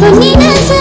不你能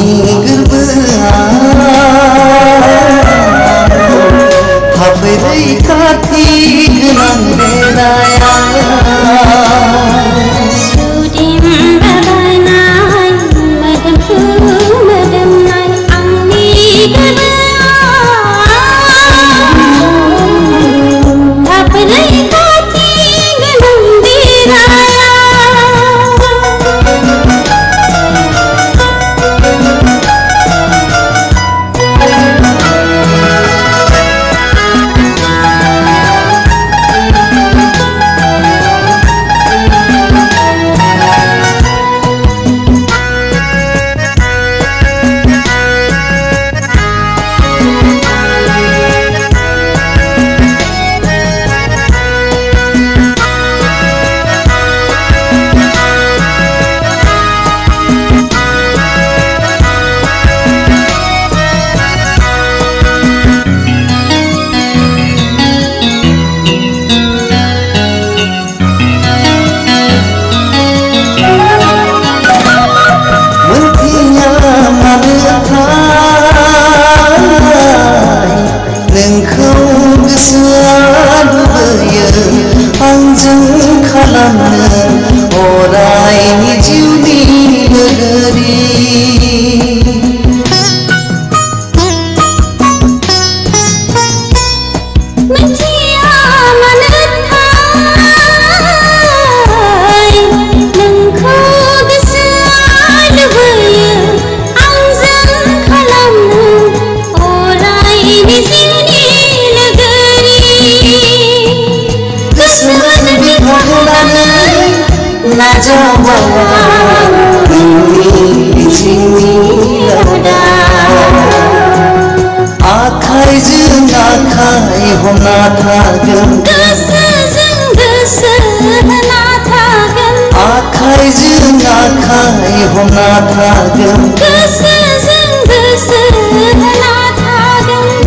一个 yalnızca kalanlar acaba beni içindiler Akaydın akay honatagın Kısızın kısızın atagın Akaydın akay honatagın Kısızın kısızın atagın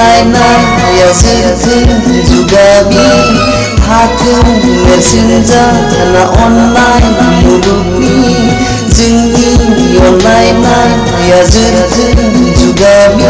mainam yasintin jugami hatim messenger thana online mulupi jingni yonai na yasintin jugami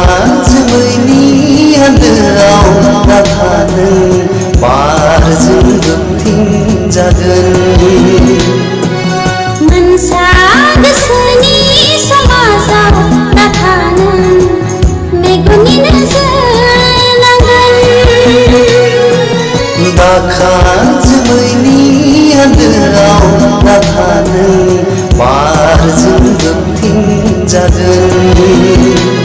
Khan जुनी अंदराऊं ना भाने मार जिंदगी जागनी